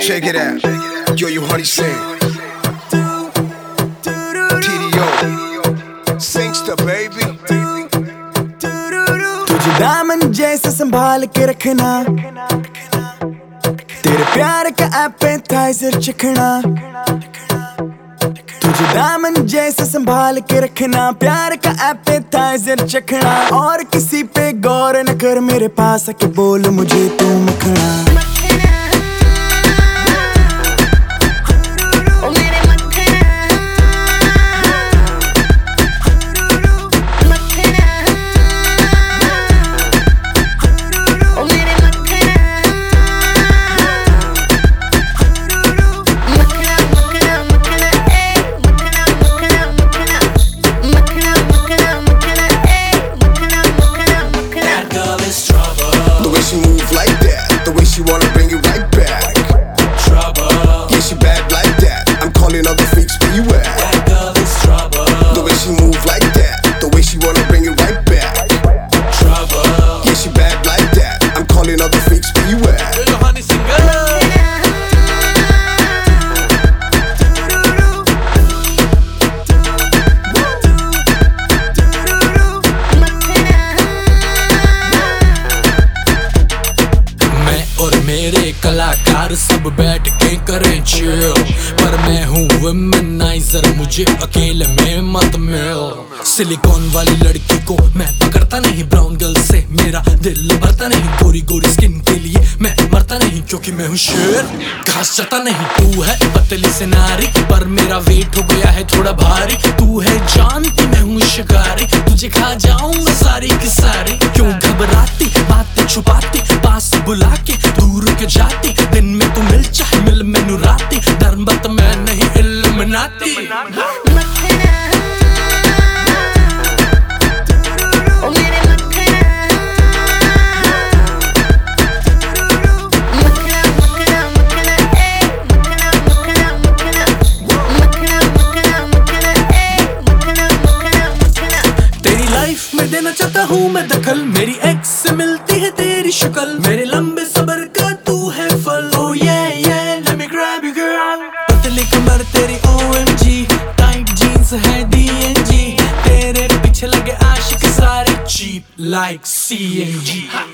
Check it out. Yo, you honey sing. TDO. Singster, baby. तुझे दामन जैसे संभाल के रखना तेरे प्यार का एपेटाइजर चखना तुझे दामन जैसे संभाल के रखना, प्यार का एपेटाइजर चखना, और किसी पे गौर न कर मेरे पास आके बोल मुझे तू मखना। The way she move like that. The way she wanna bring it right back. Trouble, Yeah, she bad like that. I'm calling all the freaks where you मेरे कलाकार सब बैठ के करें चिल पर मैं हूँ मुझे अकेले में मत मिल। सिलिकॉन वाली लड़की को मैं पकड़ता नहीं ब्राउन गर्ल से मेरा दिल भरता नहीं। गोरी गोरी स्किन के लिए मैं मरता नहीं, क्योंकि मैं हूँ शेर। घास चता नहीं, तू है पतली से नारी पर मेरा वेट हो गया है थोड़ा भारी। तू है जानती मैं हूँ शिकारी, तुझे खा जाऊँगा सारी की सारी। क्यों घबराती, बातें छुपाती, पास बुला के के जाती, दिन में तू मिल चाहे, मिल मैनू राती। धर्म बत मैं नहीं इल्म नाती देना चाहता हूँ मैं दखल। मेरी एक्स से मिलती है तेरी शक्ल। मेरे लंबे पतली ओ तेरी जी टाइट जीन्स है DNG तेरे पीछे लगे आशिक सारे cheap, like CNG